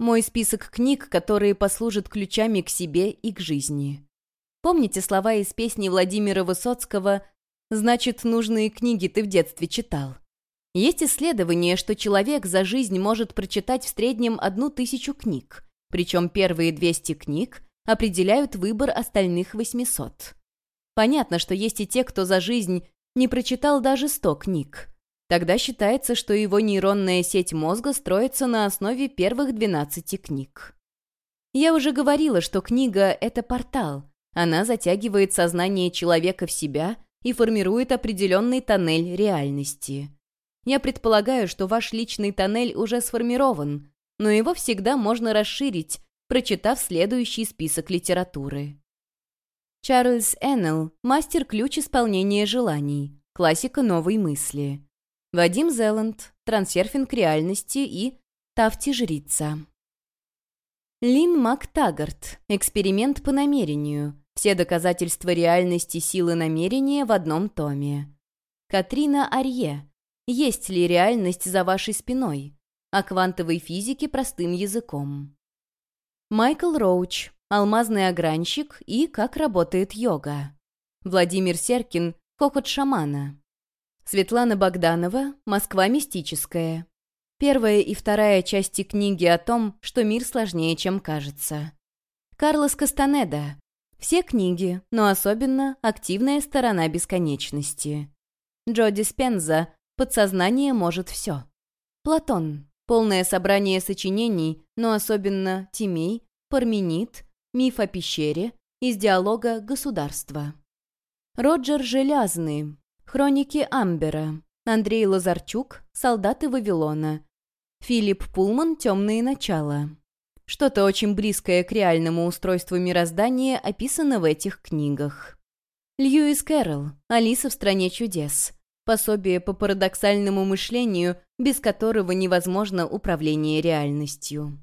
Мой список книг, которые послужат ключами к себе и к жизни. Помните слова из песни Владимира Высоцкого «Значит, нужные книги ты в детстве читал»? Есть исследование, что человек за жизнь может прочитать в среднем одну тысячу книг, причем первые 200 книг определяют выбор остальных 800. Понятно, что есть и те, кто за жизнь не прочитал даже 100 книг. Тогда считается, что его нейронная сеть мозга строится на основе первых 12 книг. Я уже говорила, что книга — это портал. Она затягивает сознание человека в себя и формирует определенный тоннель реальности. Я предполагаю, что ваш личный тоннель уже сформирован, но его всегда можно расширить, прочитав следующий список литературы. Чарльз Эннел – мастер-ключ исполнения желаний, классика новой мысли. Вадим Зеланд, трансерфинг реальности и Тафти-жрица. Лин МакТаггарт, эксперимент по намерению, все доказательства реальности силы намерения в одном томе. Катрина Арье, есть ли реальность за вашей спиной? О квантовой физике простым языком. Майкл Роуч, алмазный огранщик и как работает йога. Владимир Серкин, хохот шамана. Светлана Богданова «Москва мистическая». Первая и вторая части книги о том, что мир сложнее, чем кажется. Карлос Кастанеда. Все книги, но особенно «Активная сторона бесконечности». Джо Диспенза «Подсознание может все». Платон. Полное собрание сочинений, но особенно Тимей, Парменид, Миф о пещере, из диалога «Государство». Роджер Желязный. Хроники Амбера. Андрей Лазарчук. Солдаты Вавилона. Филипп Пулман. Темные начала. Что-то очень близкое к реальному устройству мироздания описано в этих книгах. Льюис Кэрролл. Алиса в стране чудес. Пособие по парадоксальному мышлению, без которого невозможно управление реальностью.